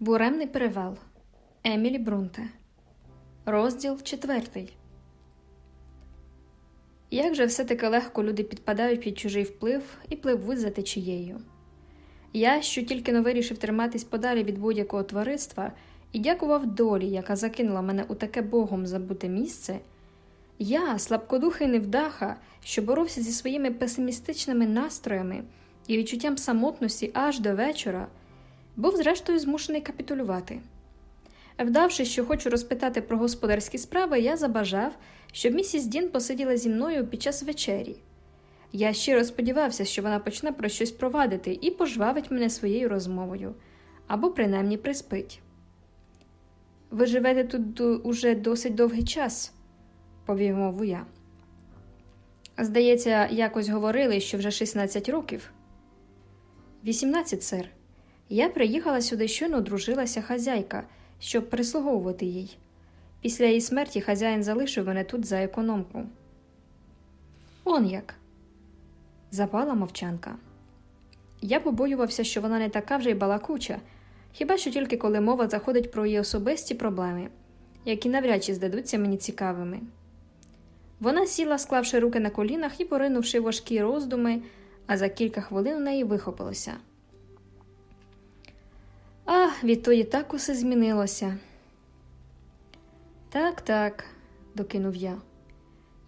Буремний перевал Емілі Брунте. Розділ четвертий. Як же все-таки легко люди підпадають під чужий вплив і пливуть за течією. Я, що тільки но вирішив триматись подалі від будь-якого твариства і дякував долі, яка закинула мене у таке богом забуте місце, я, слабкодухий невдаха, що боровся зі своїми песимістичними настроями і відчуттям самотності аж до вечора був зрештою змушений капітулювати. Вдавши, що хочу розпитати про господарські справи, я забажав, щоб місіс Дін посиділа зі мною під час вечері. Я щиро сподівався, що вона почне про щось провадити і пожвавить мене своєю розмовою або принаймні приспить. Ви живете тут уже досить довгий час, повів мову я. Здається, якось говорили, що вже 16 років. 18, сер. Я приїхала сюди, щойно одружилася хазяйка, щоб прислуговувати їй. Після її смерті хазяїн залишив мене тут за економку. Он як. Запала мовчанка. Я побоювався, що вона не така вже й балакуча, хіба що тільки коли мова заходить про її особисті проблеми, які навряд чи здадуться мені цікавими. Вона сіла, склавши руки на колінах і поринувши важкі роздуми, а за кілька хвилин у неї вихопилося. А, відтоді так усе змінилося. Так, так, докинув я.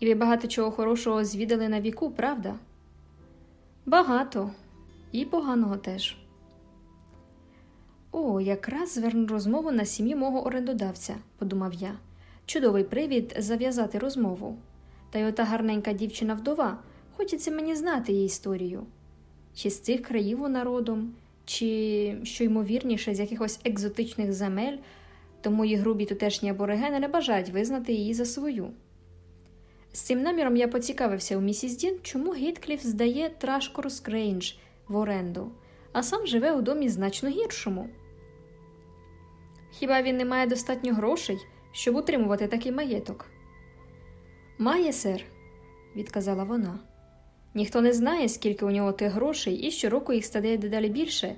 І ви багато чого хорошого звідали на віку, правда? Багато, і поганого теж. О, якраз зверну розмову на сім'ю мого орендодавця, подумав я. Чудовий привід зав'язати розмову. Та й ота гарненька дівчина вдова, хочеться мені знати її історію. Чи з цих країв вона родом, чи, що ймовірніше, з якихось екзотичних земель, тому її грубі тутешні аборигени не бажають визнати її за свою. З цим наміром я поцікавився у місіс Дін, чому Гіткліф здає Трашкрос Ґрейндж в оренду, а сам живе у домі значно гіршому. Хіба він не має достатньо грошей, щоб утримувати такий маєток? Має, сер, відказала вона. Ніхто не знає, скільки у нього тих грошей, і щороку їх стає дедалі більше.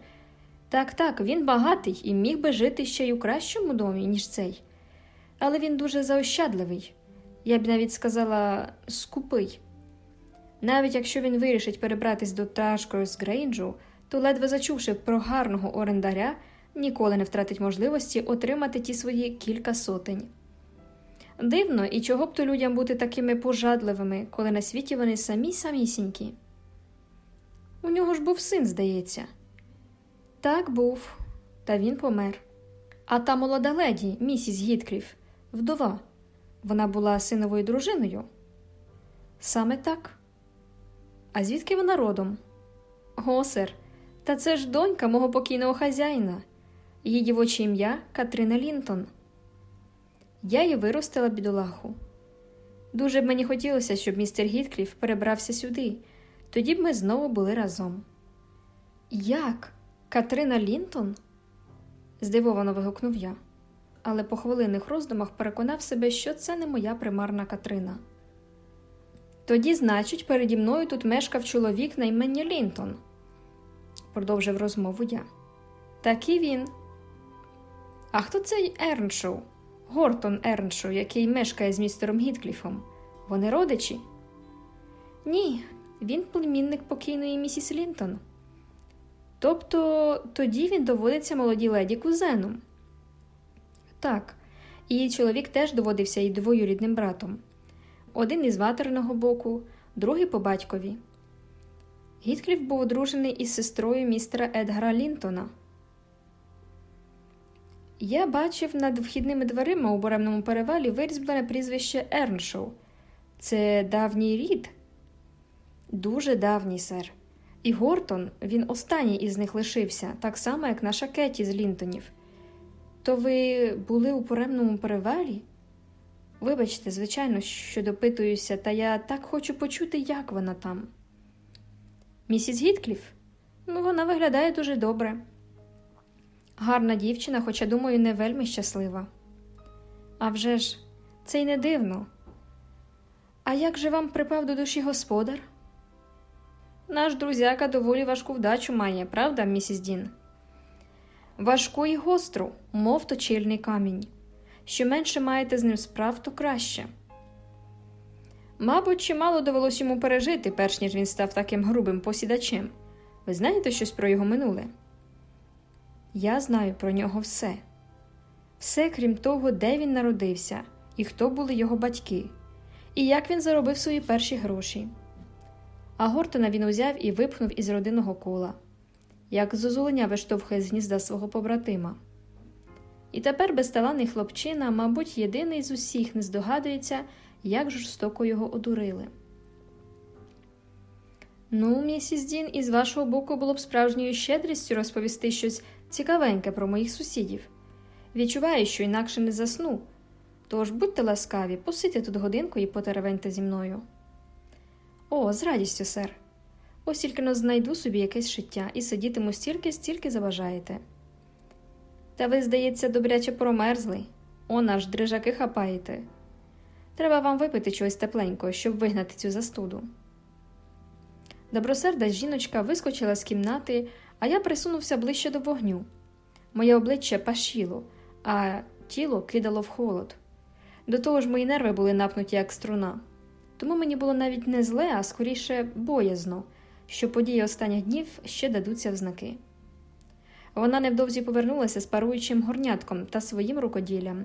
Так, так, він багатий і міг би жити ще й у кращому домі, ніж цей. Але він дуже заощадливий, я б навіть сказала, скупий. Навіть якщо він вирішить перебратись до Трашкорс Грейнджу, то, ледве зачувши про гарного орендаря, ніколи не втратить можливості отримати ті свої кілька сотень. Дивно, і чого б то людям бути такими пожадливими, коли на світі вони самі самісінькі. У нього ж був син, здається. Так був, та він помер. А та молода леді, місіс Гіткліф, вдова. Вона була синовою дружиною? Саме так. А звідки вона родом? О, сер, та це ж донька мого покійного хазяїна. Її дівоче ім'я Катрина Лінтон. Я її виростила бідолаху. Дуже б мені хотілося, щоб містер Гіткліф перебрався сюди, тоді б ми знову були разом. Як? Катрина Лінтон? здивовано вигукнув я, але по хвилинних роздумах переконав себе, що це не моя примарна Катрина. Тоді, значить, переді мною тут мешкав чоловік на імені Лінтон, продовжив розмову я. Так і він. А хто цей Ерншоу? Гортон Ерншоу, який мешкає з містером Гіткліфом. Вони родичі? Ні, він племінник покійної місіс Лінтон. Тобто тоді він доводиться молодій леді кузеном. Так, її чоловік теж доводився їй двоюрідним братом. Один із ватерного боку, другий по батькові. Гіткліф був одружений із сестрою містера Едгара Лінтона. Я бачив над вхідними дверима у буремному перевалі вирізблене прізвище Ерншоу. Це давній рід? Дуже давній, сер. І Гортон, він останній із них лишився, так само, як наша Кеті з Лінтонів. То ви були у буремному перевалі? Вибачте, звичайно, що допитуюся, та я так хочу почути, як вона там. Місіс Гіткліф? Ну, вона виглядає дуже добре. Гарна дівчина, хоча, думаю, не вельми щаслива. А вже ж, це й не дивно. А як же вам припав до душі господар? Наш друзяка доволі важку вдачу має, правда, місіс Дін? важку і гостру, мов точильний камінь. Що менше маєте з ним справ, то краще. Мабуть, чимало довелось йому пережити, перш ніж він став таким грубим посідачем. Ви знаєте щось про його минуле? Я знаю про нього все. Все, крім того, де він народився, і хто були його батьки, і як він заробив свої перші гроші. А Гортона він узяв і випхнув із родинного кола, як зозуленя виштовхує з гнізда свого побратима. І тепер безталанний хлопчина, мабуть, єдиний з усіх не здогадується, як жорстоко його одурили. Ну, місіс Дін, із вашого боку було б справжньою щедрістю розповісти щось цікавеньке про моїх сусідів. Відчуваю, що інакше не засну. Тож будьте ласкаві, посидьте тут годинку і потеревеньте зі мною. О, з радістю, сер. Ось тільки но знайду собі якесь шиття і сидітиму стільки, стільки забажаєте. Та ви, здається, добряче промерзли. О, наш дрижаки хапаєте. Треба вам випити чогось тепленького, щоб вигнати цю застуду. Добросерда жіночка вискочила з кімнати, а я присунувся ближче до вогню. Моє обличчя пашіло, а тіло кидало в холод. До того ж, мої нерви були напнуті, як струна. Тому мені було навіть не зле, а скоріше боязно, що події останніх днів ще дадуться в знаки. Вона невдовзі повернулася з паруючим горнятком та своїм рукоділлям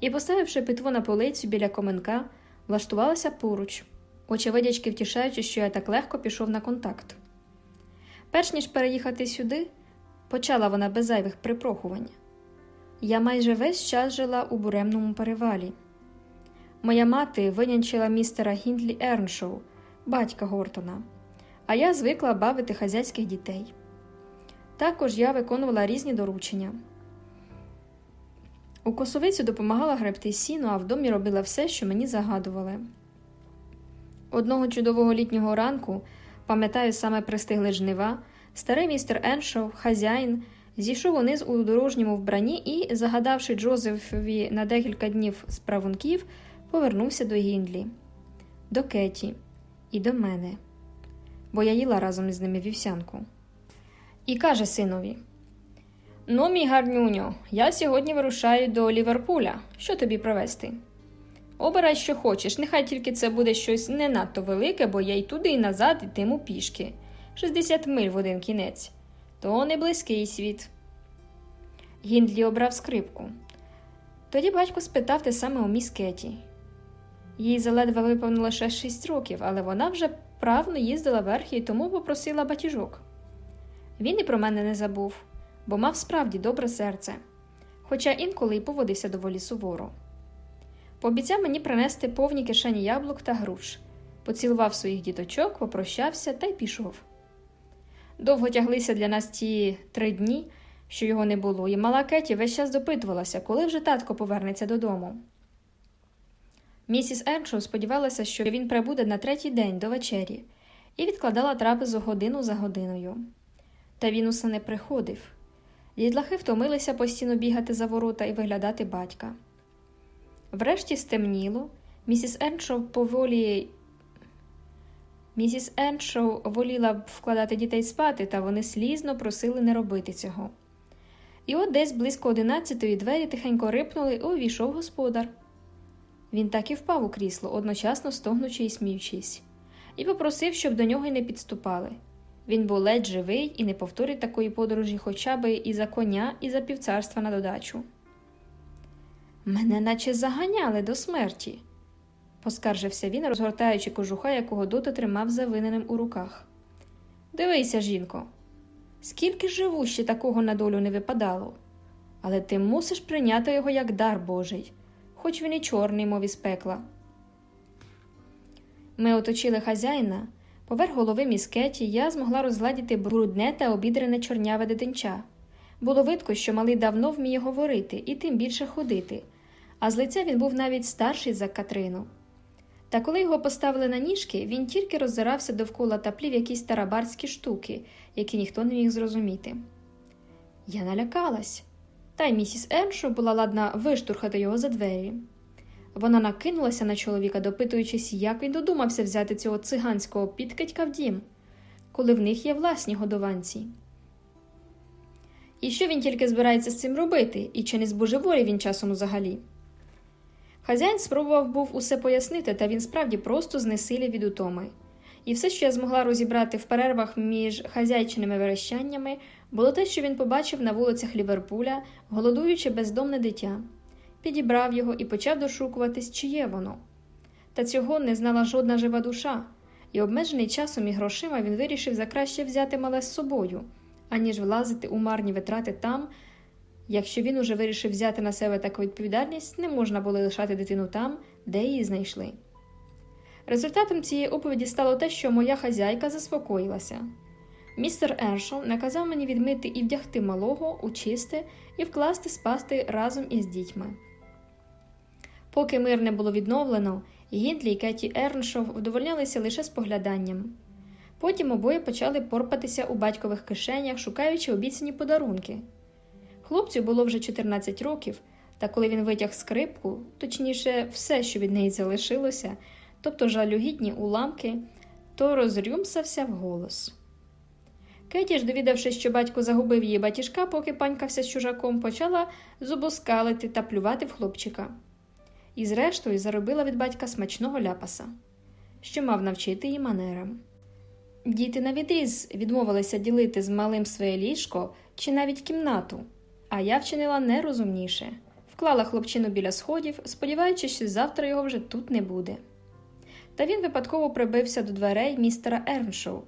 і, поставивши питво на полицю біля коменка, влаштувалася поруч, очевидячки втішаючи, що я так легко пішов на контакт. Перш ніж переїхати сюди, почала вона без зайвих припрохувань. Я майже весь час жила у буремному перевалі. Моя мати винянчила містера Гіндлі Ерншоу, батька Гортона, а я звикла бавити хазяйських дітей. Також я виконувала різні доручення. У косовицю допомагала гребти сіну, а в домі робила все, що мені загадували. Одного чудового літнього ранку, пам'ятаю, саме пристигли жнива, старий містер Еншоу, хазяїн, зійшов униз у дорожньому вбранні і, загадавши Джозефові на декілька днів справунків, повернувся до Гіндлі, до Кеті і до мене, бо я їла разом із ними вівсянку. І каже синові: Ну, мій гарнюньо, я сьогодні вирушаю до Ліверпуля. Що тобі провести? Обирай, що хочеш, нехай тільки це буде щось не надто велике, бо я й туди і назад йтиму пішки. 60 миль в один кінець. То не близький світ. Гіндлі обрав скрипку. Тоді батько спитав те саме у міс Кеті. Їй заледве ще 6 років, але вона вже правно їздила верхи і тому попросила батіжок. Він і про мене не забув, бо мав справді добре серце, хоча інколи й поводився доволі суворо. Пообіцяв мені принести повні кишені яблук та груш, поцілував своїх діточок, попрощався та й пішов. Довго тяглися для нас ті три дні, що його не було, і мала Кеті весь час допитувалася, коли вже татко повернеться додому. Місіс Еншоу сподівалася, що він прибуде на третій день до вечері, і відкладала трапезу годину за годиною. Та він усе не приходив. Дідлахи втомилися постійно бігати за ворота і виглядати батька. Врешті стемніло, місіс Еншоу поволі. Місіс Еншоу воліла б вкладати дітей спати, та вони слізно просили не робити цього. І от десь близько одинадцятої двері тихенько рипнули і увійшов господар. Він так і впав у крісло, одночасно стогнучи і сміючись, і попросив, щоб до нього й не підступали. Він був ледь живий і не повторить такої подорожі хоча би і за коня, і за півцарства на додачу. Мене наче заганяли до смерті, поскаржився він, розгортаючи кожуха, якого доти тримав завиненим у руках. Дивися, жінко, скільки живу ще такого на долю не випадало, але ти мусиш прийняти його як дар Божий, хоч він і чорний, мов із пекла. Ми оточили хазяїна. Поверх голови міскеті я змогла розгладіти брудне та обідрене чорняве дитинча. Було видко, що малий давно вміє говорити і тим більше ходити, а з лиця він був навіть старший за Катрину. Та коли його поставили на ніжки, він тільки роззирався довкола та плів якісь тарабарські штуки, які ніхто не міг зрозуміти. Я налякалась, та й місіс Еншо була ладна виштурхати його за двері. Вона накинулася на чоловіка, допитуючись, як він додумався взяти цього циганського підкидька в дім, коли в них є власні годованці. І що він тільки збирається з цим робити, і чи не збожеволі він часом взагалі? Хазяїн спробував був усе пояснити, та він справді просто знесилів від утоми. І все, що я змогла розібрати в перервах між хазяйчиними верещаннями, було те, що він побачив на вулицях Ліверпуля, голодуюче бездомне дитя, підібрав його і почав дошукуватись, чиє воно. Та цього не знала жодна жива душа, і обмежений часом і грошима він вирішив за краще взяти мале з собою, аніж влазити у марні витрати там. Якщо він уже вирішив взяти на себе таку відповідальність, не можна було лишати дитину там, де її знайшли. Результатом цієї оповіді стало те, що моя хазяйка заспокоїлася. Містер Ершоу наказав мені відмити і вдягти малого у чисте і вкласти спасти разом із дітьми. Поки мир не було відновлено, Гіндлі і Кеті Ерншоу вдовольнялися лише спогляданням. Потім обоє почали порпатися у батькових кишенях, шукаючи обіцяні подарунки. Хлопцю було вже 14 років, та коли він витяг скрипку, точніше, все, що від неї залишилося, тобто жалюгідні уламки, то розрюмсався вголос. Кеті ж, довідавшись, що батько загубив її батіжка, поки панькався з чужаком, почала зубоскалити та плювати в хлопчика. І, зрештою, заробила від батька смачного ляпаса, що мав навчити її манерам. Діти навідріз відмовилися ділити з малим своє ліжко чи навіть кімнату, а я вчинила нерозумніше вклала хлопчину біля сходів, сподіваючись, що завтра його вже тут не буде. Та він випадково прибився до дверей містера Ерншоу,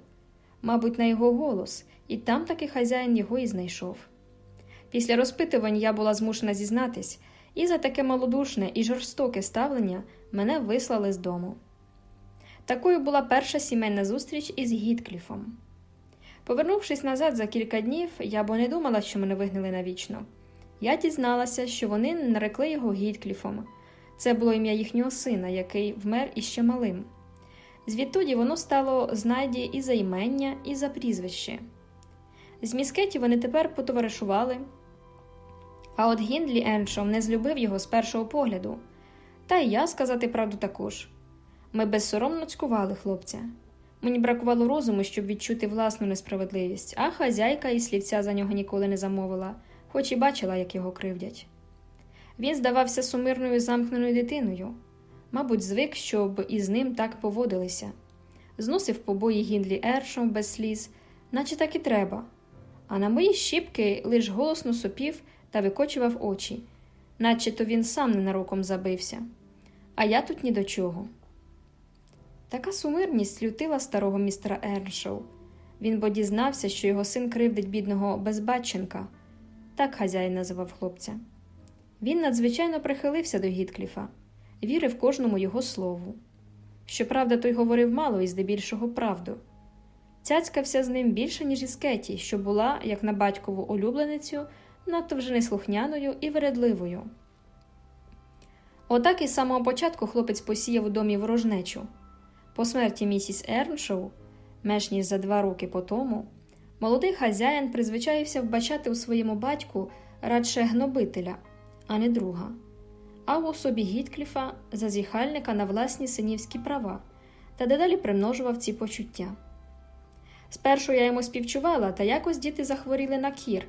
мабуть, на його голос, і там таки хазяїн його і знайшов. Після розпитувань я була змушена зізнатись, і за таке малодушне і жорстоке ставлення мене вислали з дому. Такою була перша сімейна зустріч із Гіткліфом. Повернувшись назад за кілька днів, я бо не думала, що мене вигнали навічно. Я дізналася, що вони нарекли його Гіткліфом. Це було ім'я їхнього сина, який вмер іще малим. Звідтоді воно стало знайді і за імення, і за прізвище. З міскеті вони тепер потоваришували. А от Гіндлі Еншом не злюбив його з першого погляду. Та й я сказати правду також. Ми безсоромно цькували хлопця. Мені бракувало розуму, щоб відчути власну несправедливість, а хазяйка і слівця за нього ніколи не замовила, хоч і бачила, як його кривдять. Він здавався сумирною замкненою дитиною, мабуть, звик, щоб із ним так поводилися, зносив побої Гіндлі Ершом без сліз, наче так і треба, а на мої щіпки лиш голосно сопів та викочував очі, наче то він сам ненароком забився, а я тут ні до чого. Така сумирність лютила старого містера Ерншоу. Він бо дізнався, що його син кривдить бідного безбатченка, так хазяїн називав хлопця. Він надзвичайно прихилився до Гіткліфа, вірив кожному його слову. Щоправда, той говорив мало і здебільшого правду. Цяцькався з ним більше, ніж із Кеті, що була, як на батькову улюбленицю, надто вже неслухняною і вередливою. Отак із самого початку хлопець посіяв у домі ворожнечу. По смерті місіс Ерншоу, менш ніж за два роки по тому, молодий хазяїн призвичаївся вбачати у своєму батьку радше гнобителя, а не друга, а в особі Гіткліфа зазіхальника на власні синівські права та дедалі примножував ці почуття. Спершу я йому співчувала, та якось діти захворіли на кір.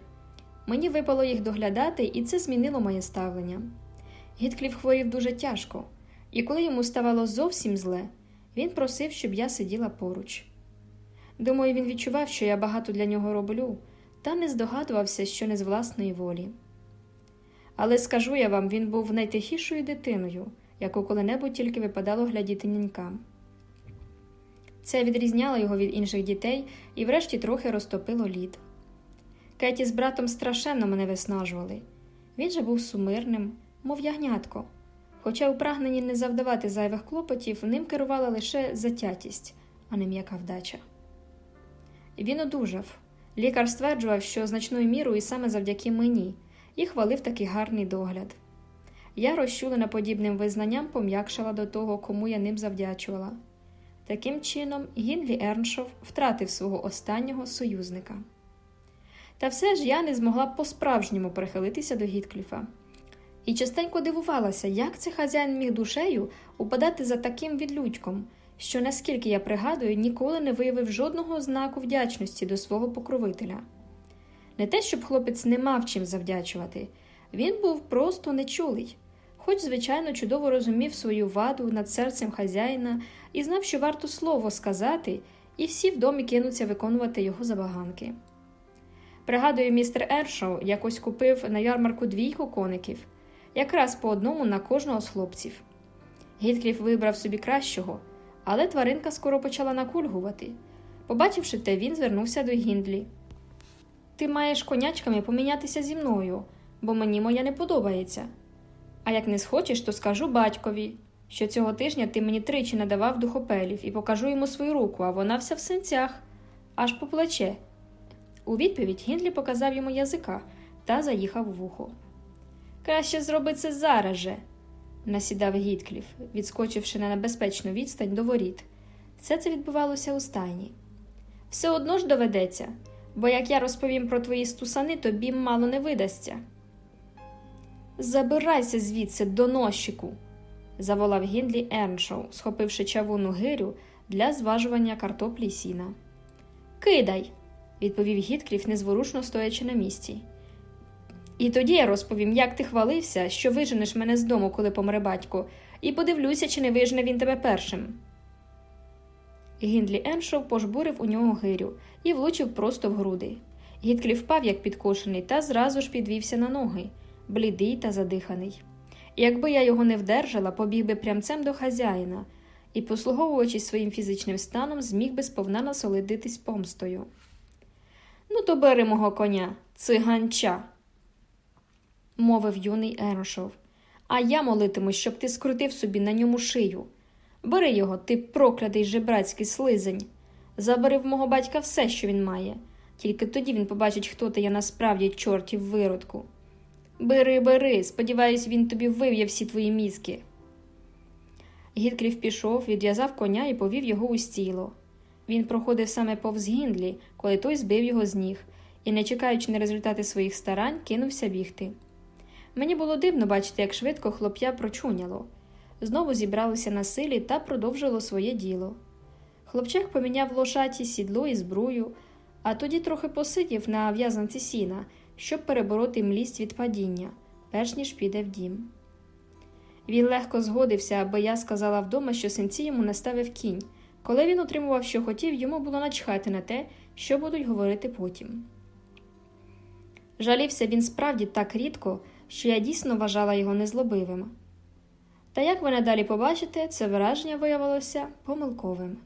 Мені випало їх доглядати, і це змінило моє ставлення. Гіткліф хворів дуже тяжко, і коли йому ставало зовсім зле, він просив, щоб я сиділа поруч. Думаю, він відчував, що я багато для нього роблю, та не здогадувався, що не з власної волі. Але скажу я вам, він був найтихішою дитиною, яку коли-небудь тільки випадало глядіти нянькам. Це відрізняло його від інших дітей і, врешті, трохи розтопило лід. Кеті з братом страшенно мене виснажували. Він же був сумирним, мов ягнятко, хоча у прагненні не завдавати зайвих клопотів ним керувала лише затятість, а не м'яка вдача. Він одужав. Лікар стверджував, що значною мірою і саме завдяки мені, і хвалив такий гарний догляд. Я розчулена подібним визнанням пом'якшала до того, кому я ним завдячувала. Таким чином, Гінлі Ерншов втратив свого останнього союзника. Та все ж я не змогла по-справжньому прихилитися до Гіткліфа. І частенько дивувалася, як це хазяїн міг душею упадати за таким відлюдьком, що, наскільки я пригадую, ніколи не виявив жодного знаку вдячності до свого покровителя. Не те, щоб хлопець не мав чим завдячувати, він був просто нечулий, хоч, звичайно, чудово розумів свою ваду над серцем хазяїна і знав, що варто слово сказати, і всі в домі кинуться виконувати його забаганки. Пригадую, містер Ершоу якось купив на ярмарку двійку коників, якраз по одному на кожного з хлопців. Гіткліф вибрав собі кращого, але тваринка скоро почала накульгувати. Побачивши те, він звернувся до Гіндлі. Ти маєш конячками помінятися зі мною, бо мені моя не подобається. А як не схочеш, то скажу батькові, що цього тижня ти мені тричі надавав духопелів і покажу йому свою руку, а вона вся в синцях, аж по плече. У відповідь Гіндлі показав йому язика та заїхав у вухо. Краще зроби це зараз же, насідав Гіткліф, відскочивши на небезпечну відстань до воріт. Все це відбувалося у стайні. Все одно ж доведеться, бо як я розповім про твої стусани, тобі мало не видасться. Забирайся звідси, доносчику, заволав Гіндлі Ерншоу, схопивши чавуну гирю для зважування картоплі й сіна. Кидай, відповів Гіткліф, незворушно стоячи на місці. І тоді я розповім, як ти хвалився, що виженеш мене з дому, коли помре батько, і подивлюся, чи не вижене він тебе першим. Гіндлі Еншоу пожбурив у нього гирю і влучив просто в груди. Гітклі впав, як підкошений, та зразу ж підвівся на ноги, блідий та задиханий. Якби я його не вдержала, побіг би прямцем до хазяїна і, послуговуючись своїм фізичним станом, зміг би сповна насолодитись помстою. Ну, то бери мого коня, циганча, мовив юний Ерошов. А я молитимусь, щоб ти скрутив собі на ньому шию. Бери його, ти проклятий жебрацький слизень. Забери в мого батька все, що він має. Тільки тоді він побачить, хто ти я насправді чортів виродку. Бери, бери, сподіваюсь, він тобі вив'є всі твої мізки. Гідкрів пішов, відв'язав коня і повів його у стіло. Він проходив саме повз Гіндлі, коли той збив його з ніг, і, не чекаючи на результати своїх старань, кинувся бігти. Мені було дивно бачити, як швидко хлоп'я прочуняло. Знову зібралося на силі та продовжило своє діло. Хлопчак поміняв лошаті сідло і збрую, а тоді трохи посидів на в'язанці сіна, щоб перебороти млість від падіння, перш ніж піде в дім. Він легко згодився, аби я сказала вдома, що синці йому наставив кінь. Коли він отримував, що хотів, йому було начхати на те, що будуть говорити потім. Жалівся він справді так рідко, що я дійсно вважала його незлобивим. Та як ви надалі побачите, це вираження виявилося помилковим.